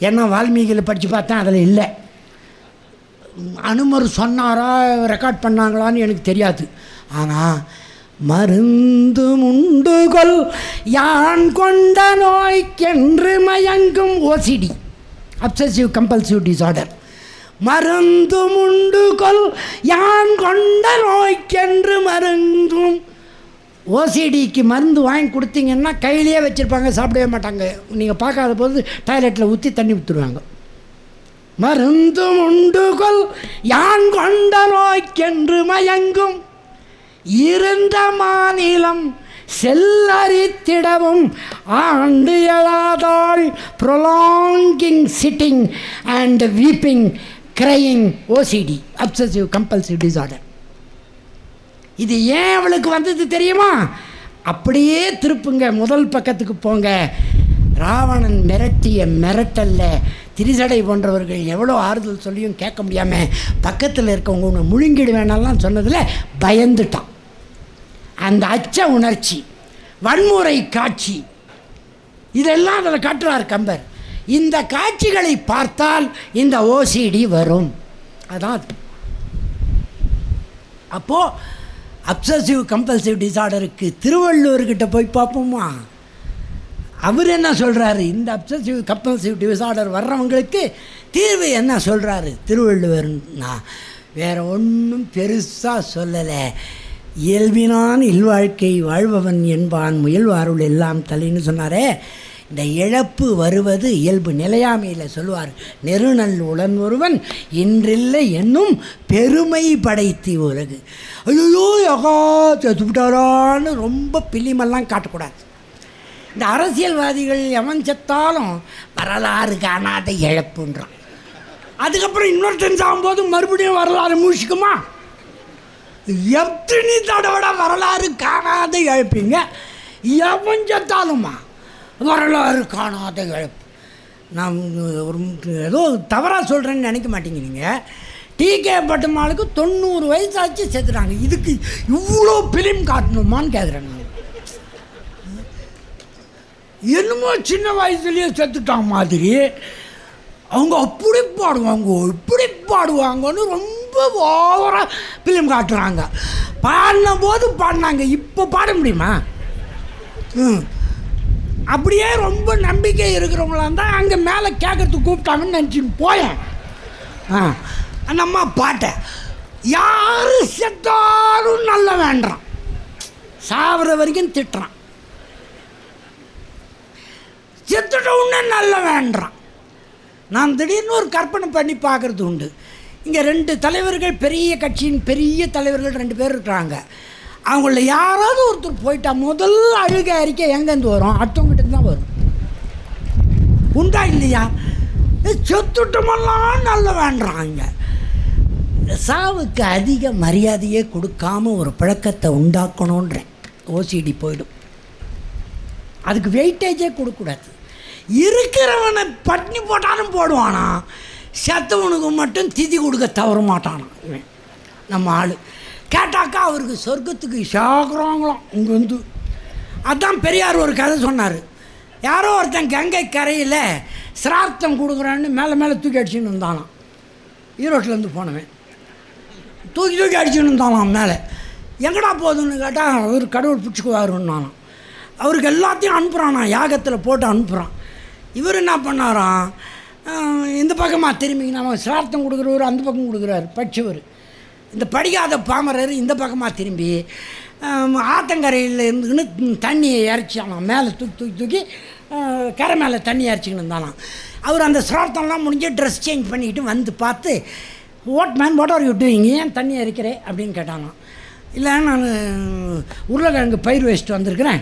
ஏன்னா வால்மீகியில் படித்து பார்த்தேன் அதில் இல்லை. அனுமர் சொன்னாரா ரெக்கார்ட் பண்ணாங்களான்னு எனக்கு தெரியாது. ஆனால் மருந்து முண்டுகொள் யான் கொண்ட நோய்க்கென்று மயங்கும் ஓசிடி அப்சசிவ் கம்பல்சிவ் டிசார்டர் மருந்து முண்டுகொள் யான் கொண்ட நோய்க்கென்று மருந்தும் ஓசிடிக்கு மருந்து வாங்கி கொடுத்தீங்கன்னா கையிலேயே வச்சுருப்பாங்க சாப்பிடவே மாட்டாங்க. நீங்கள் பார்க்காத போது டாய்லெட்டில் ஊற்றி தண்ணி ஊற்றுருவாங்க மருந்தும் உண்டுகொள் யான் கொண்ட நோய்க்கென்று மயங்கும். இருந்த மாநிலம் செல்லரித்திடவும் ஆண்டு எழாதாள் prolonging sitting and weeping crying OCD obsessive compulsive disorder இது ஏன் அவளுக்கு வந்தது தெரியுமா? அப்படியே திருப்புங்க முதல் பக்கத்துக்கு போங்க. ராவணன் மிரட்டிய மிரட்டல்ல திரிசடை போன்றவர்கள் எவ்வளோ ஆறுதல் சொல்லியும் கேட்க முடியாமல் பக்கத்தில் இருக்கவங்க உன்னை முழுங்கிடுவேனெல்லாம் சொன்னதில் பயந்துட்டான். அந்த அச்ச உணர்ச்சி வன்முறை காட்சி இதெல்லாம் அதில் காட்டுறார் கம்பர். இந்த காட்சிகளை பார்த்தால் இந்த ஓசிடி வரும். அதான் அப்போது அப்சசிவ் கம்பல்சிவ் டிசார்டருக்கு திருவள்ளுவர்கிட்ட போய் பார்ப்போமா? அவர் என்ன சொல்கிறாரு இந்த அப்சசிவ் கம்பல்சிவ் டிசார்டர் வர்றவங்களுக்கு தீர்வு என்ன சொல்கிறாரு திருவள்ளுவர்னா வேற ஒன்றும் பெருசாக சொல்லலை. இயல்பினான் இல்வாழ்க்கை வாழ்பவன் என்பான் முயல்வாருள் எல்லாம் தலைன்னு சொன்னாரே. இந்த இழப்பு வருவது இயல்பு நிலையாமையில் சொல்லுவார் நெருநல் உடன் ஒருவன் இன்றில்லை என்னும் பெருமை படைத்தி உலகு. ஐயோ யகா செத்துவிட்டாரான்னு ரொம்ப பிலிமெல்லாம் காட்டக்கூடாது. இந்த அரசியல்வாதிகள் எவன் செத்தாலும் வரலாறு காணாத இழப்புன்றான். அதுக்கப்புறம் இன்னொருத்தன் சாகும்போது மறுபடியும் வரலாறு மூழ்கிக்குமா எத்தனை தடவை வரலாறு காணாத இழப்பீங்க? எவன் செத்தாலுமா? வரலாறு காணாத இழப்பு. நான் ஒரு ஏதோ தவறாக சொல்கிறேன்னு நினைக்க மாட்டேங்கிறீங்க டிகே பட்டுமாளுக்கு தொண்ணூறு வயசாச்சு செத்துட்டாங்க. இதுக்கு இவ்வளோ பிலிம் காட்டணுமான்னு கேட்குறேன் நான். என்னமோ சின்ன வயசுலேயே செத்துட்டாங்க மாதிரி. அவங்க அப்படி பாடுவாங்க இப்படி பாடுவாங்கன்னு ரொம்ப ஓவராக ஃபிலிம் காட்டுறாங்க. பாடின போது பாடினாங்க இப்போ பாட முடியுமா? ம். அப்படியே ரொம்ப நம்பிக்கை இருக்கிறவங்களா இருந்தால் அங்கே மேலே கேட்கறதுக்கு கூப்பிட்டாங்கன்னு நினச்சின்னு போயேன். ஆ அந்த அம்மா பாட்டை யார் செத்தாலும் நல்ல வேண்டான் சாவர வரைக்கும் திட்டுறான். செத்துட்ட உடனே நல்ல வேண்டான் நான் திடீர்னு ஒரு கற்பனை பண்ணி பார்க்குறது உண்டு. இங்கே ரெண்டு தலைவர்கள் பெரிய கட்சியின் பெரிய தலைவர்கள் ரெண்டு பேர் இருக்கிறாங்க. அவங்கள யாராவது ஒருத்தர் போயிட்டா முதல் அழுகை அறிக்கை எங்கேருந்து வரும்? அடுத்தவங்க தான் வரும்? உண்டா இல்லையா? செத்துட்டமெல்லாம் நல்ல வேண்டாங்க சாவுக்கு அதிக மரியாதையே கொடுக்காம ஒரு பழக்கத்தை உண்டாக்கணுன்றேன் ஓசிடி போயிடும். அதுக்கு வெயிட்டேஜே கொடுக்கக்கூடாது இருக்கிறவனை பட்னி போட்டாலும் போடுவானா? செத்தவனுக்கு மட்டும் திதி கொடுக்க தவற மாட்டானான் இவன் நம்ம ஆள். கேட்டாக்கா அவருக்கு சொர்க்கத்துக்கு சாகுறாங்களாம் இங்கே வந்து அதான் பெரியார் ஒரு கதை சொன்னார். யாரோ ஒருத்தன் கங்கை கரையில் சிரார்த்தம் கொடுக்குறான்னு மேலே மேலே தூக்கி அடிச்சுன்னு இருந்தானாம். ஈரோட்டிலேருந்து போனவன். தூக்கி தூக்கி அடிச்சுன்னு இருந்தானாம் மேலே. எங்கடா போகுதுன்னு கேட்டால் அவர் கடவுள் பிடிச்சிக்குவாருன்னானாம். அவருக்கு எல்லாத்தையும் அனுப்புகிறானா யாகத்தில் போட்டு அனுப்புகிறான் இவர் என்ன பண்ணாராம்? இந்த பக்கமாக திரும்பி நம்ம சிரார்த்தம் கொடுக்குறவர் அந்த பக்கம் கொடுக்குறாரு. படித்தவர் இந்த படிக்காத பாமரர் இந்த பக்கமாக திரும்பி ஆத்தங்கரையில் இருந்துக்கின்னு தண்ணியை இறச்சியானாம் மேலே தூக்கி தூக்கி தூக்கி கரை மேலே தண்ணி இறச்சிக்கின்னு இருந்தாலாம் அவர் அந்த சிரார்த்தம்லாம் முடிஞ்சு ட்ரெஸ் சேஞ்ச் பண்ணிக்கிட்டு வந்து பார்த்து what man what are you doing ஏன் தண்ணி இறைக்கிறே? அப்படின்னு கேட்டானாம். இல்லை நான் உருளைக்கிழங்கு பயிர் வச்சுட்டு வந்திருக்கிறேன்.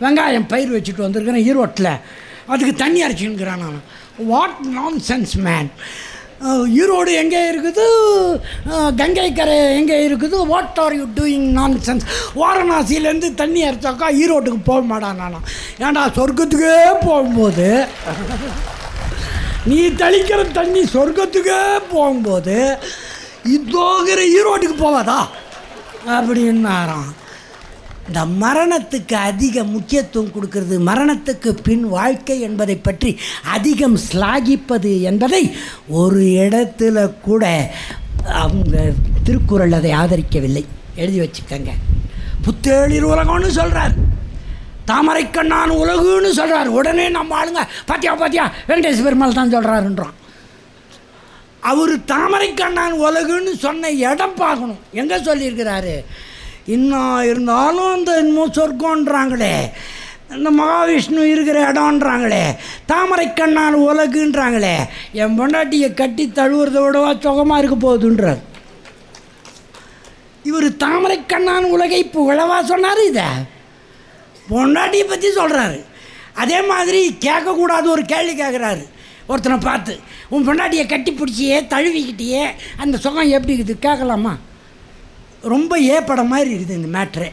வெங்காயம் பயிர் வச்சுட்டு வந்திருக்கிறேன் ஈரோட்டில். அதுக்கு தண்ணி அரைச்சின்னுக்கிறான் நான் வாட் நான் சென்ஸ் மேன் ஈரோடு எங்கே இருக்குது? கங்கை கரை எங்கே இருக்குது? What are you doing nonsense வாரணாசியிலேருந்து தண்ணி அரைச்சாக்கா ஈரோட்டுக்கு போக மாட்டான் நானும் ஏன்டா சொர்க்கத்துக்கே போகும்போது நீ தெளிக்கிற தண்ணி சொர்க்கத்துக்கே போகும்போது இதோகிற ஈரோட்டுக்கு போவாதா அப்படின்னாராம். இந்த மரணத்துக்கு அதிக முக்கியத்துவம் கொடுக்கிறது மரணத்துக்கு பின் வாழ்க்கை என்பதை பற்றி அதிகம் ஸ்லாகிப்பது என்பதை ஒரு இடத்துல கூட அவங்க திருக்குறள் அதை ஆதரிக்கவில்லை. எழுதி வச்சுக்கங்க. புத்தேளிர் உலகம்னு சொல்கிறார் தாமரைக்கண்ணான் உலகுன்னு சொல்கிறார் உடனே நம்ம ஆளுங்க பாத்தியா பாத்தியா வெங்கடேஷ் பெருமாள் தான் சொல்கிறாருன்றான் அவர் தாமரைக்கண்ணான் உலகுன்னு சொன்ன இடம் பார்க்கணும். எங்கே சொல்லியிருக்கிறாரு? இன்னும் இருந்தாலும் இந்த இன்னமும் சொர்க்கோன்றாங்களே இந்த மகாவிஷ்ணு இருக்கிற இடம்ன்றாங்களே. தாமரைக்கண்ணான் உலகுன்றாங்களே. என் பொண்டாட்டியை கட்டி தழுவுறதை விடவா சுகமாக இருக்க போகுதுன்றார். இவர் தாமரைக்கண்ணான் உலகை புகழவா சொன்னார் இதை? பொண்டாட்டியை பற்றி சொல்கிறாரு அதே மாதிரி கேட்கக்கூடாது ஒரு கேள்வி கேட்குறாரு. ஒருத்தனை பார்த்து உன் பொண்டாட்டியை கட்டி பிடிச்சியே தழுவிக்கிட்டியே அந்த சுகம் எப்படி இருக்குது? கேட்கலாமா? ரொம்ப ஏப்படம் மாதிரி இருக்குது இந்த மேட்ரு.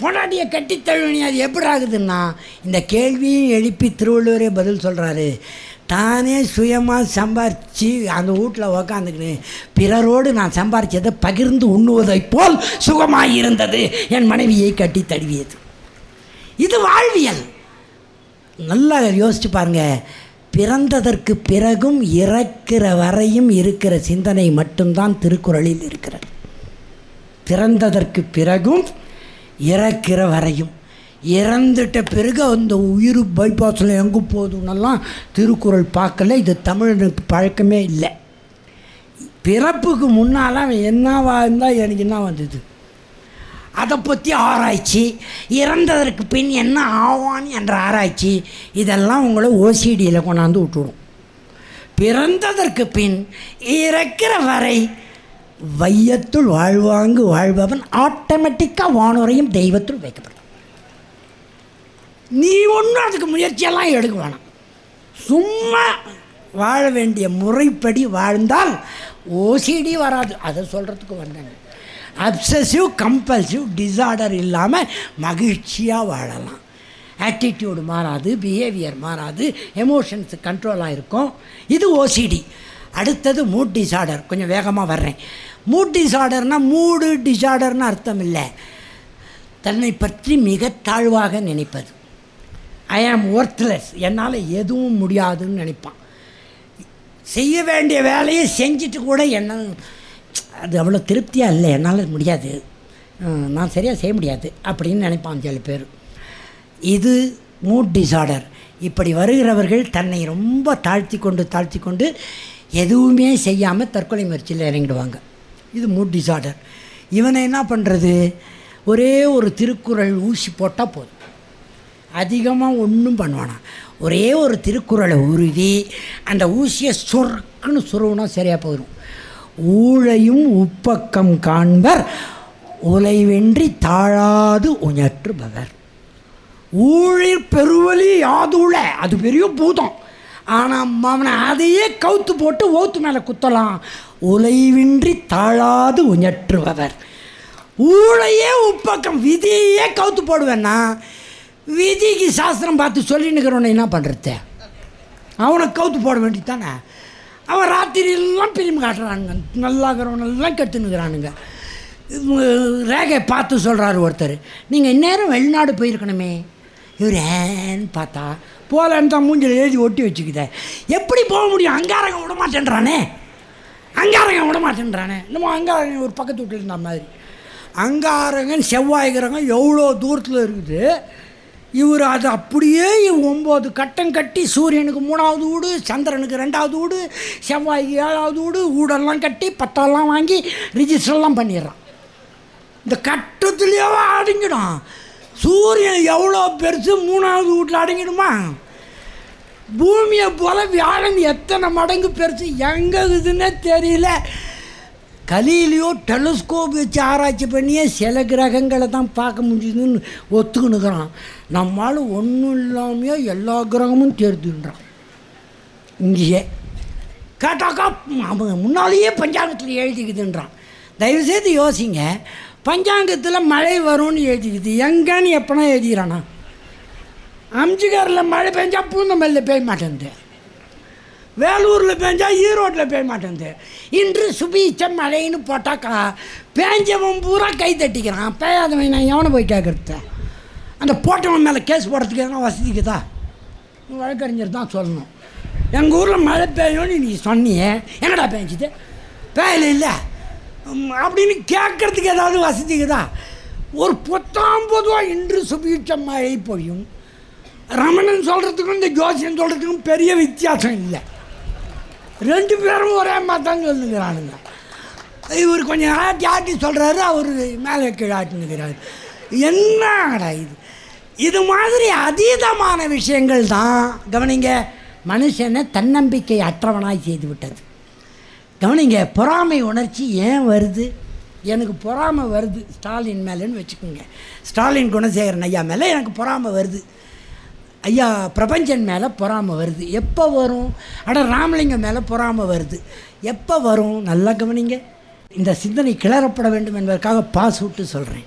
பொண்டாட்டியை கட்டி தழுவினி அது எப்படி ஆகுதுன்னா இந்த கேள்வியும் எழுப்பி திருவள்ளுவரே பதில் சொல்கிறாரு தானே சுயமாக சம்பாரித்து அந்த வீட்டில் உக்காந்துக்கின்னு பிறரோடு நான் சம்பாரித்ததை பகிர்ந்து உண்ணுவதைப் போல் சுகமாக இருந்தது என் மனைவியை கட்டி தழுவியது. இது வாழ்வியல். நல்லா யோசிச்சு பாருங்கள் பிறந்ததற்கு பிறகும் இறக்கிற வரையும் இருக்கிற சிந்தனை மட்டும்தான் திருக்குறளில் இருக்கிறது. பிறந்ததற்கு பிறகும் இறக்கிற வரையும். இறந்துட்ட பிறகு அந்த உயிர் பைபாஸில் எங்கே போதுன்னெல்லாம் திருக்குறள் பார்க்கல. இது தமிழனுக்கு பழக்கமே இல்லை. பிறப்புக்கு முன்னால் அவன் என்னவா இருந்தால் எனக்கு என்ன வந்தது? அதை பற்றி ஆராய்ச்சி இறந்ததற்கு பின் என்ன ஆவான் என்ற ஆராய்ச்சி இதெல்லாம் உங்களை ஓசிடியில் கொண்டாந்து விட்டுடும் பிறந்ததற்கு பின் இறக்கிற வரை வையத்துள் வாழ்வாங்கு வாழ்பவன் ஆட்டோமேட்டிக்காக வானுரையும் தெய்வத்துள் வைக்கப்படும். நீ ஒன்றும் அதுக்கு முயற்சியெல்லாம் எடுக்க வேணாம். சும்மா வாழ வேண்டிய முறைப்படி வாழ்ந்தால் ஓசிடி வராது. அதை சொல்கிறதுக்கு வந்தாங்க அப்சசிவ் கம்பல்சிவ் டிசார்டர் இல்லாமல் மகிழ்ச்சியாக வாழலாம். ஆட்டிடியூடு மாறாது பிஹேவியர் மாறாது எமோஷன்ஸ் கண்ட்ரோலாக இருக்கும். இது ஓசிடி அடுத்தது மூட் டிசார்டர் கொஞ்சம் வேகமாக வர்றேன். மூட் டிசார்டர்னால் மூடு டிசார்டர்னு அர்த்தம் இல்லை. தன்னை பற்றி மிக தாழ்வாக நினைப்பது. ஐ ஆம் ஒர்த்லெஸ் என்னால் எதுவும் முடியாதுன்னு நினைப்பான். செய்ய வேண்டிய வேலையை செஞ்சுட்டு கூட என்ன அது அவ்வளோ திருப்தியாக இல்லை. என்னால் முடியாது. நான் சரியாக செய்ய முடியாது அப்படின்னு நினைப்பான் சில பேர். இது மூட் டிசார்டர் இப்படி வருகிறவர்கள் தன்னை ரொம்ப தாழ்த்தி கொண்டு தாழ்த்தி கொண்டு எதுவுமே செய்யாமல் தற்கொலை முயற்சியில் இறங்கிடுவாங்க. இது மூட் டிசார்டர் இவனை என்ன பண்ணுறது ஒரே ஒரு திருக்குறள் ஊசி போட்டால் போதும். அதிகமாக ஒன்றும் பண்ணுவானா? ஒரே ஒரு திருக்குறளை உருவி அந்த ஊசியை சொர்க்குன்னு சுருவினா சரியாக போயிடும் ஊழையும் உப்பக்கம் காண்பர் உலைவென்றி தாழாது உஞற்றுபவர். ஊழிர் பெருவலி யாதுள அது பெரிய பூதம். ஆனால் அவனை அதையே கவுத்து போட்டு ஓத்து மேலே குத்தலாம். உலைவின்றி தாழாது உஞற்றுபவர் ஊழையே உப்பக்கம் விதியே கவுத்து போடுவேன்னா விதிக்கு சாஸ்திரம் பார்த்து சொல்லின்னுக்கிறவனை என்ன பண்ணுறது அவனை கவுத்து போட வேண்டியது தானே அவன் ராத்திரியெல்லாம் பிரிமு காட்டுறானுங்க. நல்லாகிறவனெல்லாம் கெட்டுனுக்கிறானுங்க ரேகை பார்த்து சொல்கிறாரு ஒருத்தர். நீங்கள் இந்நேரம் வெளிநாடு போயிருக்கணுமே? இவர் ஏன்னு பார்த்தா போகலன்னு தான் மூஞ்சில் எழுதி ஒட்டி வச்சுக்குதே. எப்படி போக முடியும்? அங்காரகம் விட மாட்டேன்றானே? அங்காரகம் விட மாட்டேன்றானே? இன்னமும் அங்காரங்க ஒரு பக்கத்து வீட்டில் இருந்த மாதிரி. அங்காரகன் செவ்வாய் கிரகம் எவ்வளோ தூரத்தில் இருக்குது? இவர் அது அப்படியே ஒம்பது கட்டம் கட்டி சூரியனுக்கு மூணாவது வீடு சந்திரனுக்கு ரெண்டாவது வீடு செவ்வாய்க்கு ஏழாவது வீடு வீடெல்லாம் கட்டி பட்டெல்லாம் வாங்கி ரிஜிஸ்டர்லாம் பண்ணிடுறான். இந்த கட்டத்துலேயே அடிஞ்சிடும் சூரியன் எவ்வளோ பெருசு மூணாவது வீட்டில் அடங்கிடுமா? பூமியை போல் வியாழன் எத்தனை மடங்கு பெருசு? எங்கே இருக்குதுன்னே தெரியல. கலியிலையோ டெலிஸ்கோப் வச்சு ஆராய்ச்சி பண்ணியே சில கிரகங்களை தான் பார்க்க முடியுதுன்னு ஒத்துக்கணுக்கிறான் நம்மளால் ஒன்றும் இல்லாமையோ எல்லா கிரகமும் தெரிஞ்சுன்றான் இங்கேயே. கேட்டாக்கா அவங்க முன்னாலேயே பஞ்சாங்கத்தில் எழுதிக்குதுன்றான். தயவுசெய்து யோசிங்க. பஞ்சாங்கத்தில் மழை வரும்னு எழுதிக்குது. எங்கன்னு எப்போனா எழுதிக்கிறானா? அம்ஜிகாரில் மழை பெஞ்சா பூந்தமல்லியில் பெய்ய மாட்டேங்குது வேலூரில் பேஞ்சா ஈரோட்டில் பெய்ய மாட்டேங்குது இன்று சுபீச்ச மழைன்னு போட்டாக்கா பேஞ்சவன் பூரா கை தட்டிக்கிறான். பேயாதவன் நான் எவனை போய் கேட்குறது அந்த போட்டவன் மேலே கேஸ் போடுறதுக்கு எதனா வசதிக்குதா வழக்கறிஞர் தான் சொல்லணும். எங்கள் ஊரில் மழை பெய்யும்னு நீ சொன்னியே என்னடா பேஞ்சுது? பேயல இல்லை. அப்படின்னு கேட்குறதுக்கு ஏதாவது வசதிக்குதா ஒரு பத்தாம் பொதுவாக இன்று சுபீட்ச மழை பொழியும் ரமணன் சொல்கிறதுக்கும் இந்த ஜோசியன் சொல்கிறதுக்கும் பெரிய வித்தியாசம் இல்லை. ரெண்டு பேரும் ஒரே மாதிரி தான் சொல்லுங்கிறானுங்க இவர் கொஞ்சம் ஆட்டி ஆட்டி சொல்கிறாரு அவர் மேலே கீழே ஆட்டினுக்கிறாரு என்னடா இது? இது மாதிரி அதீதமான விஷயங்கள் தான் கவனிங்க மனுஷனை தன்னம்பிக்கை அற்றவனாய் செய்து விட்டது. கவனிங்க பொறாமை உணர்ச்சி ஏன் வருது? எனக்கு பொறாமை வருது. ஸ்டாலின் மேலேன்னு வச்சுக்கோங்க. ஸ்டாலின் குணசேகரன் ஐயா மேலே எனக்கு பொறாமை வருது. ஐயா பிரபஞ்சன் மேலே பொறாமை வருது. எப்போ வரும்? அட ராமலிங்கம் மேலே பொறாமை வருது. எப்போ வரும்? நல்லா கவனிங்க. இந்த சிந்தனை கிளறப்பட வேண்டும் என்பதற்காக பாஸ் விட்டு சொல்கிறேன்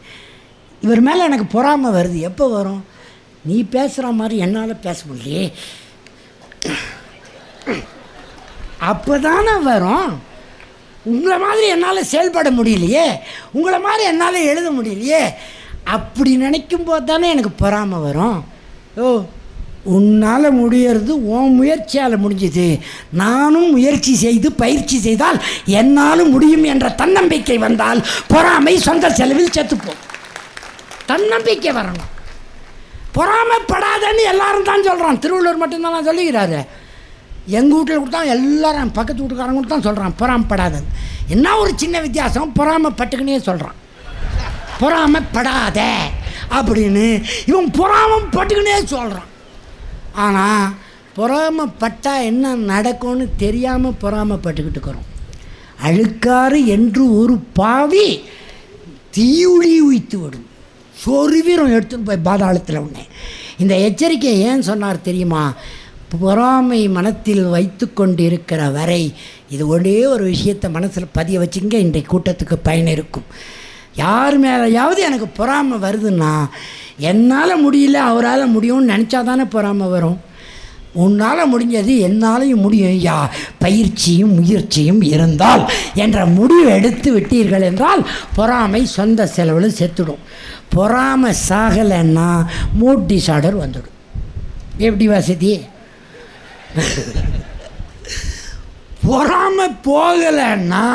இவர் மேலே எனக்கு பொறாமை வருது. எப்போ வரும்? நீ பேசுகிற மாதிரி என்னால் பேச முடியலையே. அப்போ தானே வரும். உங்களை மாதிரி என்னால் செயல்பட முடியலையே. உங்களை மாதிரி என்னால் எழுத முடியலையே. அப்படி நினைக்கும் போது தானே எனக்கு பொறாமை வரும். ஓ உன்னால் முடியறது உன் முயற்சியால் முடிஞ்சது. நானும் முயற்சி செய்து பயிற்சி செய்தால் என்னாலும் முடியும் என்ற தன்னம்பிக்கை வந்தால் பொறாமை சொந்த செலவில் செத்துப்போம். தன்னம்பிக்கை வரணும். பொறாமைப்படாதன்னு எல்லாரும் தான் சொல்கிறான் திருவள்ளுவர் மட்டும்தான் நான் சொல்லுகிறாரு. எங்கள் வீட்டில் கொடுத்தா எல்லாரும் பக்கத்து வீட்டுக்காரங்க கூட தான் சொல்கிறான் பொறாமப்படாதது என்ன ஒரு சின்ன வித்தியாசம்? பொறாமப்பட்டுக்குன்னே சொல்கிறான் பொறாமப்படாத அப்படின்னு இவன் பொறாமம் பட்டுக்கினே சொல்கிறான் ஆனால் பொறாமப்பட்டால் என்ன நடக்கும்னு தெரியாமல் பொறாமப்பட்டுக்கிட்டு இருக்கிறோம் அழுக்காறு என்று ஒரு பாவி தீயுளி உய்த்து விடும். சொருவீரம் எடுத்துன்னு போய் பாதாளத்தில் உடனே இந்த எச்சரிக்கையை ஏன் சொன்னார் தெரியுமா? பொறாமை மனத்தில் வைத்து கொண்டிருக்கிற வரை இது ஒரே ஒரு விஷயத்தை மனசில் பதிய வச்சுங்க இன்றைக்கு கூட்டத்துக்கு பயன் இருக்கும். யார் மேலேயாவது எனக்கு பொறாமை வருதுன்னா என்னால் முடியல அவரால் முடியும்னு நினச்சா தானே பொறாமை வரும். உன்னால் முடிஞ்சது என்னாலையும் முடியும். யா பயிற்சியும் முயற்சியும் இருந்தால் என்ற முடிவு எடுத்து விட்டீர்கள் என்றால் பொறாமை சொந்த செலவில் செத்துடும். பொறாமை சாகலைன்னா மூட் டிசார்டர் வந்துடும். எப்படி வசதி பொறாமை போகலைன்னா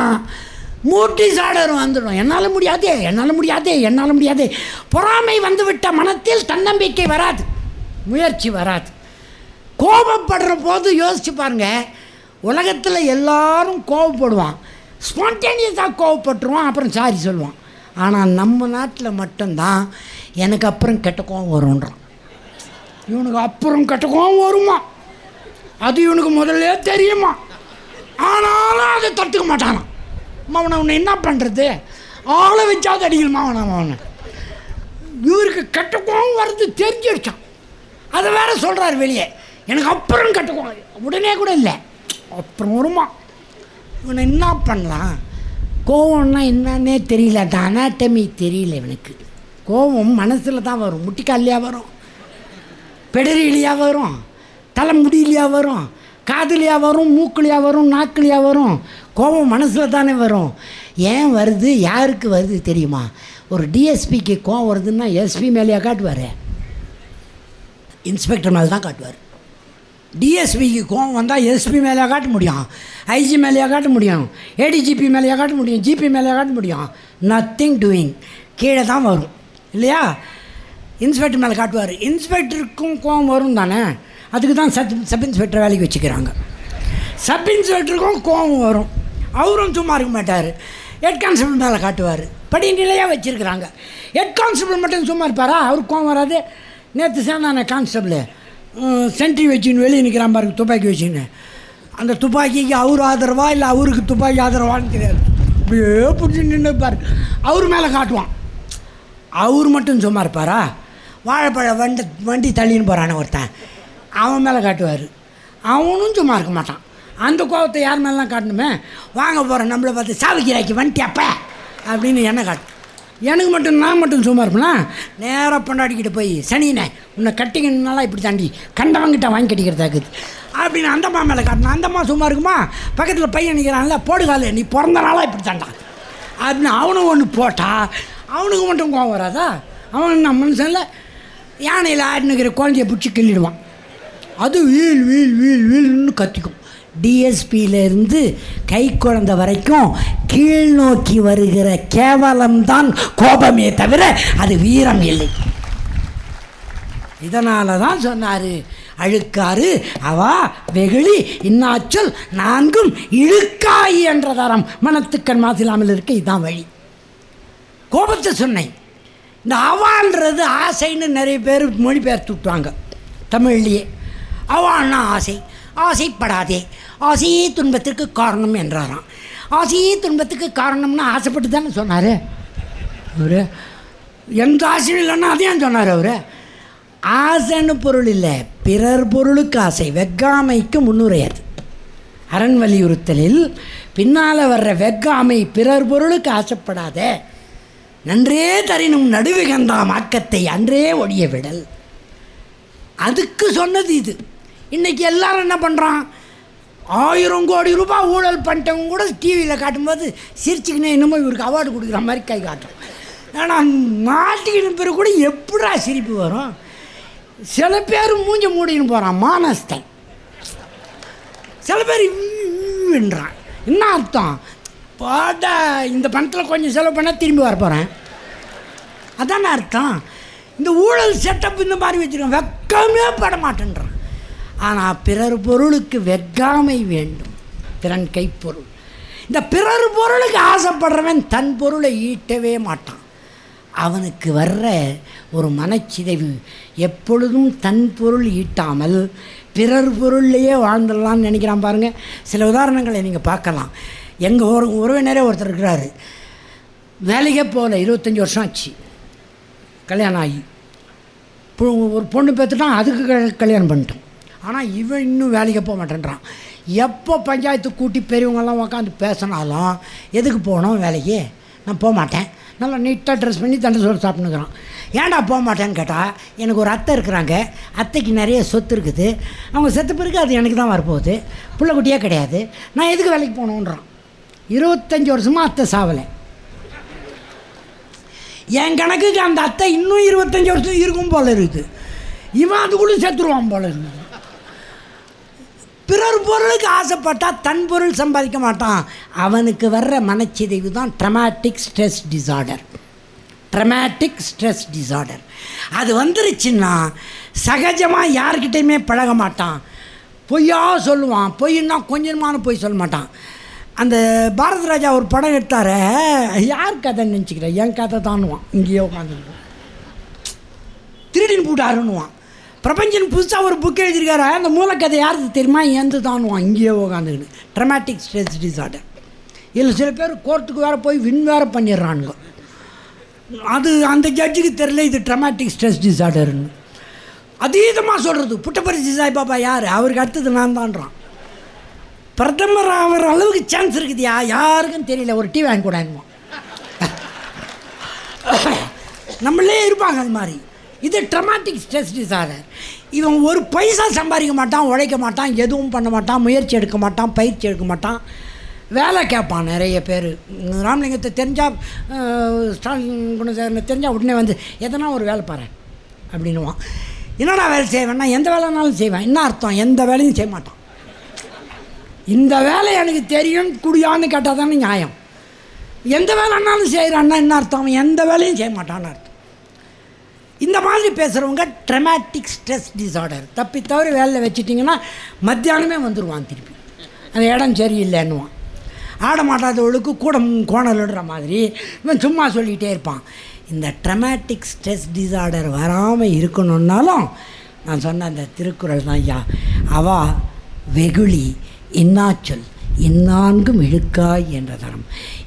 மூட்டி சாடர் வந்துடும். என்னால் முடியாதே என்னால் முடியாதே என்னால் முடியாதே. பொறாமை வந்துவிட்ட மனத்தில் தன்னம்பிக்கை வராது முயற்சி வராது. கோபப்படுற போது யோசிச்சு பாருங்க உலகத்தில் எல்லாரும் கோவப்படுவான் ஸ்பான்டேனியஸாக கோவப்பட்டுருவான் அப்புறம் சாரி சொல்லுவான். ஆனால் நம்ம நாட்டில் மட்டும்தான் எனக்கு அப்புறம் கெட்ட கோவம் வரும்ன்றான். இவனுக்கு அப்புறம் கெட்ட கோவம் வருமா? அது இவனுக்கு முதல்ல தெரியுமா? ஆனாலும் அதை தட்டுக்க மாட்டானான் அவனை உன்னை என்ன பண்ணுறது ஆளை வச்சாவது அடிக்கணுமா அவனை அவனை இவருக்கு கட்டுக்கோம் வர்றது தெரிஞ்சிருச்சான் அதை வேற சொல்கிறார் வெளியே. எனக்கு அப்புறம் கட்டுக்கோம் உடனே கூட இல்லை. அப்புறம் வருமா? இவனை என்ன பண்ணலாம்? கோவம்னா என்னன்னே தெரியல. அந்த அனாட்டமி தெரியல இவனுக்கு. கோவம் மனசில் தான் வரும். முட்டிக்கால்லையா வரும். பெடரிலியா வரும். தலை முடியலையா வரும் காதுலையா வரும் மூக்குலையா வரும் நாக்குலையா வரும் கோபம் மனசில் தானே வரும். ஏன் வருது யாருக்கு வருது தெரியுமா? ஒரு டிஎஸ்பிக்கு கோவம் வருதுன்னா எஸ்பி மேலேயா காட்டுவார்? இன்ஸ்பெக்டர் மேலே தான் காட்டுவார். டிஎஸ்பிக்கு கோவம் வந்தால் எஸ்பி மேலேயா காட்ட முடியும். ஐஜி மேலேயா காட்ட முடியும். ஏடிஜிபி மேலேயா காட்ட முடியும். ஜிபி மேலேயா காட்ட முடியும். நத்திங் டூயிங் கீழே தான் வரும். இல்லையா? இன்ஸ்பெக்டர் மேலே காட்டுவார். இன்ஸ்பெக்டருக்கும் கோவம் வரும் தானே அதுக்கு தான் சப் சப் இன்ஸ்பெக்டர் வேலைக்கு வச்சுக்கிறாங்க. சப் இன்ஸ்பெக்டருக்கும் கோபம் வரும். அவரும் சும்மா இருக்க மாட்டார். ஹெட் கான்ஸ்டபிள் மேலே காட்டுவார். படி நிலையாக வச்சுருக்கிறாங்க. ஹெட் கான்ஸ்டபிள் மட்டும் சும்மா இருப்பாரா? அவருக்கு கோவம் வராது. நேற்று சேர்ந்தானே கான்ஸ்டபிள் சென்ட்ரி வச்சுன்னு வெளியே நிற்கிறான் பாருங்க துப்பாக்கி வச்சுன்னு. அந்த துப்பாக்கிக்கு அவர் ஆதரவா இல்லை அவருக்கு துப்பாக்கி ஆதரவான்னு தெரியாது. அப்படியே பிடிச்சி நின்று அவர் மேலே காட்டுவான். அவர் மட்டும் சும்மா இருப்பாரா? வாழைப்பழ வண்டி வண்டி தள்ளின்னு போகிறானே ஒருத்தன். அவன் மேலே காட்டுவார். அவனும் சும்மா இருக்க மாட்டான். அந்த கோபத்தை யார் மேலாம் காட்டணுமே? வாங்க போகிறேன் நம்மளை பார்த்து சாவிக்கிறாக்கி வந்துட்டியாப்ப அப்படின்னு என்ன காட்டும்? எனக்கு மட்டும் நான் மட்டும் சும்மா இருப்பேனா? நேராக பொண்டாடிக்கிட்டு போய் சனினே உன்னை கட்டிக்கணுனாலாம் இப்படி தாண்டி கண்டவங்கிட்ட வாங்கி கட்டிக்கிறதாக்குது அப்படின்னு அந்தம்மா மேலே காட்டினா அந்தம்மா சும்மா இருக்குமா? பக்கத்தில் பையன் நிற்கிறான்ல போடுகாலு நீ பிறந்த நாளாக இப்படி தாண்டா. அப்படின்னு அவனும் ஒன்று போட்டா அவனுக்கு மட்டும் கோவம் வராதா? அவன் நான் மனுஷனில்? யானையில் ஆடினுக்கிற குழந்தைய பிடிச்சி கிள்ளிடுவான். அது வீல் வீல் வீல் வீல்னு கத்திக்கும். டிஎஸ்பியிலேருந்து கை குழந்தை வரைக்கும் கீழ் நோக்கி வருகிற கேவலம்தான் கோபமே தவிர அது வீரம் இல்லை. இதனால தான் சொன்னார். அழுக்காறு அவா வெகுளி இன்னாச்சொல் நான்கும் இழுக்காய் என்ற தரம். மனத்துக்கண் மாசிலாமல் இருக்க இதுதான் வழி. கோபத்தை சொன்னேன். இந்த அவான்றது ஆசைன்னு நிறைய பேர் மொழிபெயர்த்து விட்டுவாங்க. தமிழ்லேயே. அவான்னா ஆசை. ஆசைப்படாதே. ஆசையே துன்பத்திற்கு காரணம் என்றாராம். ஆசையே துன்பத்துக்கு காரணம்னு ஆசைப்பட்டு தானே சொன்னார்? அவர். எந்த ஆசையும் இல்லைன்னா அதையும் சொன்னார் அவர். ஆசைன்னு பொருள் இல்லை. பிறர் பொருளுக்கு ஆசை. வெக்காமைக்கு முன்னுரையாது அரண் வலியுறுத்தலில் பின்னால் வர்ற வெக்காமை பிறர் பொருளுக்கு ஆசைப்படாத. நன்றே தரினும் நடுவிகந்தாம் ஆக்கத்தை அன்றே ஒழிய விடல். அதுக்கு சொன்னது இது. இன்றைக்கி எல்லாரும் என்ன பண்ணுறான் ஆயிரம் கோடி ரூபாய் ஊழல் பண்ணிட்டவங்க கூட டிவியில் காட்டும்போது சிரிச்சுக்கினே இன்னமும் இவருக்கு அவார்டு கொடுக்குற மாதிரி கை காட்டும் ஆனால் மாட்டிக்கின பிறகு கூட எப்படா சிரிப்பு வரும்? சில பேர் மூஞ்ச மூடின்னு போகிறான் மானஸ்தன். சில பேர் இவ்வின்றான். என்ன அர்த்தம்? பாடா இந்த பணத்தில் கொஞ்சம் செலவு பண்ணால் திரும்பி வர போகிறேன் அதானே அர்த்தம்? இந்த ஊழல் செட்டப் இந்த மாதிரி வச்சுருக்கேன். வெக்கமே பட மாட்டேன்றான். ஆனால் பிறர் பொருளுக்கு வெட்காமை வேண்டும். பிறன் கைப்பொருள். இந்த பிறர் பொருளுக்கு ஆசைப்படுறவன் தன் பொருளை ஈட்டவே மாட்டான். அவனுக்கு வர்ற ஒரு மனச்சிதைவு எப்பொழுதும் தன் பொருள் ஈட்டாமல் பிறர் பொருள்லையே வாழ்ந்துடலாம்னு நினைக்கிறான் பாருங்கள் சில உதாரணங்களை நீங்கள் பார்க்கலாம். எங்கள் ஒரு உறவினரே ஒருத்தர் இருக்கிறாரு. வேலைக்கே போகல இருபத்தஞ்சி வருஷம் ஆச்சு. கல்யாணம் ஆகி. ஒரு பொண்ணு பார்த்துட்டான் அதுக்கு க- கல்யாணம் பண்ணிட்டோம். ஆனால் இவன் இன்னும் வேலைக்கு போக மாட்டேன்றான். எப்போ பஞ்சாயத்து கூட்டி பெரியவங்கெல்லாம் உட்காந்து பேசினாலும் எதுக்கு போகணும் வேலைக்கு? நான் போக மாட்டேன். நல்லா நீட்டாக ட்ரெஸ் பண்ணி தண்டை சோறு சாப்பிட்டுக்கிறான் ஏன்டா போக மாட்டேன்னு கேட்டால் எனக்கு ஒரு அத்தை இருக்கிறாங்க. அத்தைக்கு நிறைய சொத்து இருக்குது. அவங்க செத்து பிறகு அது எனக்கு தான் வரப்போகுது. புள்ள குட்டியே கிடையாது. நான் எதுக்கு வேலைக்கு போகணுன்றான் இருபத்தஞ்சி வருஷமாக அத்தை சாவலை. என் கணக்குக்கு அந்த அத்தை இன்னும் இருபத்தஞ்சி வருஷம் இருக்கும் போல இருக்குது. இவன் அதுக்குள்ளே செத்துருவான் போல இருக்குது பிறர் பொருளுக்கு ஆசைப்பட்டால் தன் பொருள் சம்பாதிக்க மாட்டான். அவனுக்கு வர்ற மனச்சிதைவு தான் traumatic stress disorder traumatic stress disorder அது வந்துருச்சுன்னா சகஜமாக யார்கிட்டையுமே பழக மாட்டான். பொய்யா சொல்லுவான். பொய்ன்னா கொஞ்சமான பொய் சொல்ல மாட்டான். அந்த பாரத ராஜா ஒரு படம் எடுத்தார. யார் கதைன்னு நினச்சிக்கிறேன் என் கதை தானுவான் இங்கேயோ உட்காந்துருவான் திருடின்னு போட்டாருன்னுவான். பிரபஞ்சன் புதுசாக ஒரு புக் எழுதியிருக்காரு. அந்த மூலக்கதை யாருக்கு தெரியுமா? எந்த தானுவான் இங்கேயே உக்காந்துக்கிட்டு. ட்ரமாட்டிக் ஸ்ட்ரெஸ் டிசார்டர் இதில் சில பேர் கோர்ட்டுக்கு வேறு போய் வின் வேறு பண்ணிடுறானுங்க. அது அந்த ஜட்ஜுக்கு தெரியல இது ட்ரமாட்டிக் ஸ்ட்ரெஸ் டிசார்டர்னு அதீதமாக சொல்கிறது புட்டபரிசி சாய்பாபா யார்? அவருக்கு அடுத்தது நான் தான்றான் பிரதமர் ஆகிற அளவுக்கு சான்ஸ் இருக்குதுயா? யாருக்கும் தெரியல. ஒரு டீ வாங்கி கூட நம்மளே இருப்பாங்க அது மாதிரி. இது ட்ரமாட்டிக் ஸ்ட்ரெஸ் டிசார்டர் இவன் ஒரு பைசா சம்பாதிக்க மாட்டான் உழைக்க மாட்டான் எதுவும் பண்ண மாட்டான் முயற்சி எடுக்க மாட்டான் பயிற்சி எடுக்க மாட்டான். வேலை கேட்பான் நிறைய பேர். ராமலிங்கத்தை தெரிஞ்சால் ஸ்டாலின் குணசேகரனை தெரிஞ்சால் உடனே வந்து எதனா ஒரு வேலை பாரு அப்படின்னுவான். என்னடா வேலை செய்வேன்னா எந்த வேலைனாலும் செய்வேன். என்ன அர்த்தம்? எந்த வேலையும் செய்ய மாட்டான். இந்த வேலை எனக்கு தெரியும் குடியான்னு கேட்டால் தானே நியாயம். எந்த வேலைனாலும் செய்கிறான்னா என்ன அர்த்தம்? அவன் எந்த வேலையும் செய்ய மாட்டான்னு அர்த்தம். இந்த மாதிரி பேசுகிறவங்க ட்ரமாட்டிக் ஸ்ட்ரெஸ் டிசார்டர் தப்பி தவிர வேலையில் வச்சுட்டிங்கன்னா மத்தியானமே வந்துடுவான் திருப்பி. அந்த இடம் சரியில்லைன்னுவான். ஆட மாட்டாதவளுக்கு கூட கோணலுன்ற மாதிரி இவன் சும்மா சொல்லிகிட்டே இருப்பான். இந்த ட்ரமாட்டிக் ஸ்ட்ரெஸ் டிசார்டர் வராமல் இருக்கணுன்னாலும் நான் சொன்ன அந்த திருக்குறள் தான் ஐயா அவா வெகுளி இன்னாச்சொல் இன்னான்கும் இழுக்காய் என்ற தரம்.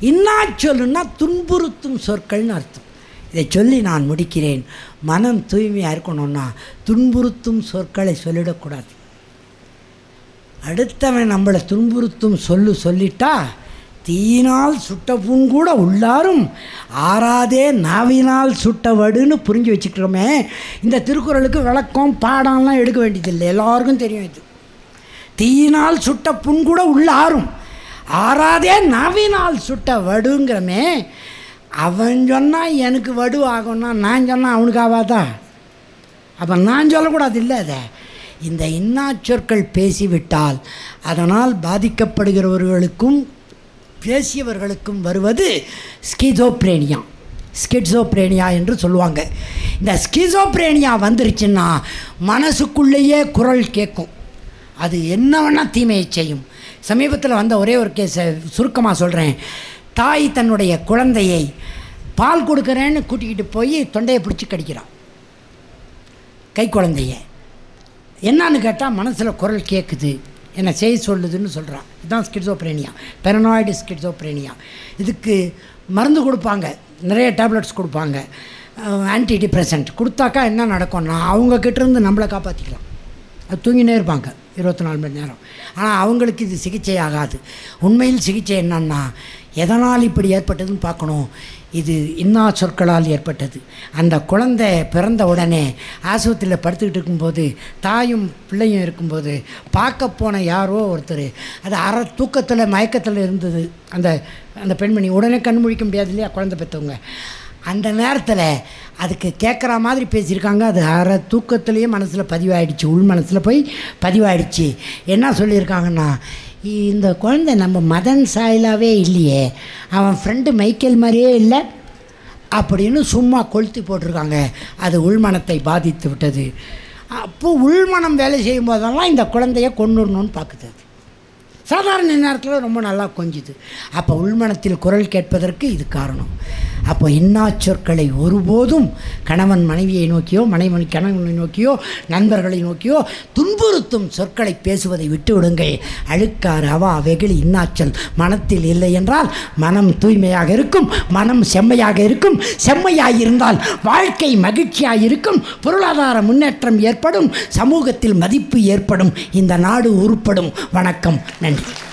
இன்னாச்சொல்லுன்னா துன்புறுத்தும் சொற்கள்னு அர்த்தம். இதை சொல்லி நான் முடிக்கிறேன். மனம் தூய்மையாக இருக்கணும்னா துன்புறுத்தும் சொற்களை சொல்லிடக்கூடாது. அடுத்தவன் நம்மளை துன்புறுத்தும் சொல்லு சொல்லிட்டா தீயினால் சுட்ட புண் கூட உள்ளாரும். ஆறாதே நாவினால் சுட்ட வடுன்னு புரிஞ்சு வச்சுக்கிறோமே. இந்த திருக்குறளுக்கு விளக்கம் பாடம்லாம் எடுக்க வேண்டியதில்லை. எல்லாருக்கும் தெரியும் இது. தீயினால் சுட்ட புண் கூட உள்ளாரும். ஆறாதே நவினால் சுட்ட வடுங்கிறமே. அவன் சொன்னால் எனக்கு வடு ஆகும்னா நான் சொன்னால் அவனுக்கு ஆகாதா? அப்போ நான் சொல்லக்கூடாது இல்லை அதை. இந்த இன்னா சொற்கள் பேசிவிட்டால் அதனால் பாதிக்கப்படுகிறவர்களுக்கும் பேசியவர்களுக்கும் வருவது ஸ்கிசோப்ரேனியா. ஸ்கிட்ஸோப்ரேனியா என்று சொல்லுவாங்க. இந்த ஸ்கிசோப்ரேனியா வந்துருச்சுன்னா மனசுக்குள்ளேயே குரல் கேட்கும் அது என்ன வேணால் தீமையை செய்யும். சமீபத்தில் வந்த ஒரே ஒரு கேஸை சுருக்கமாக சொல்கிறேன் தாய் தன்னுடைய குழந்தையை பால் கொடுக்குறேன்னு கூட்டிக்கிட்டு போய் தொண்டையை பிடிச்சி கடிக்கிறான். கை குழந்தைய. என்னான்னு கேட்டால் மனசில் குரல் கேட்குது என்ன செய்ய சொல்லுதுன்னு சொல்கிறான் இதுதான் ஸ்கிட்சோப்ரேனியா பெரனாய்டு ஸ்கிட்சோப்ரேனியா இதுக்கு மருந்து கொடுப்பாங்க. நிறைய டேப்லெட்ஸ் கொடுப்பாங்க. ஆன்டி டிப்ரெசன்ட் கொடுத்தாக்கா என்ன நடக்கும்னா அவங்கக்கிட்டேருந்து நம்மளை காப்பாற்றிக்கலாம் அது தூங்கினே இருப்பாங்க. இருபத்தி நாலு மணி நேரம். ஆனால் அவங்களுக்கு இது சிகிச்சை ஆகாது. உண்மையில் சிகிச்சை என்னன்னா எதனால் இப்படி ஏற்பட்டதுன்னு பார்க்கணும். இது இன்னா சொற்களால் ஏற்பட்டது. அந்த குழந்தை பிறந்த உடனே ஆஸ்பத்திரியில் படுத்துக்கிட்டு இருக்கும்போது தாயும் பிள்ளையும் இருக்கும்போது பார்க்க போன யாரோ ஒருத்தர். அது அற தூக்கத்தில் மயக்கத்தில் இருந்தது. அந்த அந்த பெண்மணி உடனே கண் முழிக்க முடியாது இல்லையா குழந்தை பெற்றவங்க. அந்த நேரத்தில் அதுக்கு கேட்குற மாதிரி பேசியிருக்காங்க. அது அற தூக்கத்துலேயே மனசில் பதிவாயிடுச்சு. உள் மனசில் போய் பதிவாயிடுச்சு. என்ன சொல்லியிருக்காங்கன்னா இந்த குழந்தை நம்ம மதன் சாயலாவே இல்லையே. அவன் ஃப்ரெண்டு மைக்கேல் மாதிரியே இல்லை. அப்படின்னு சும்மா கொளுத்தி போட்டிருக்காங்க. அது உள்மனத்தை பாதித்து விட்டது. அப்போ உள்மனம் வேலை செய்யும் போதெல்லாம் இந்த குழந்தைய கொண்டுடணும்னு பார்க்குது அது. சாதாரண நேரத்தில் ரொம்ப நல்லா கொஞ்சுது. அப்போ உள்மனத்தில் குரல் கேட்பதற்கு இது காரணம். அப்போ இன்னா சொற்களை ஒருபோதும் கணவன் மனைவியை நோக்கியோ மனைவன் கணவனை நோக்கியோ நண்பர்களை நோக்கியோ துன்புறுத்தும் சொற்களை பேசுவதை விட்டுவிடுங்கள். அழுக்கார் அழுக்காறு அவா வெகுளி இன்னாச்சல். மனத்தில் இல்லை என்றால் மனம் தூய்மையாக இருக்கும் மனம் செம்மையாக இருக்கும். செம்மையாக இருந்தால் வாழ்க்கை மகிழ்ச்சியாக இருக்கும் பொருளாதார முன்னேற்றம் ஏற்படும் சமூகத்தில் மதிப்பு ஏற்படும். இந்த நாடு உருப்படும். வணக்கம். நன்றி.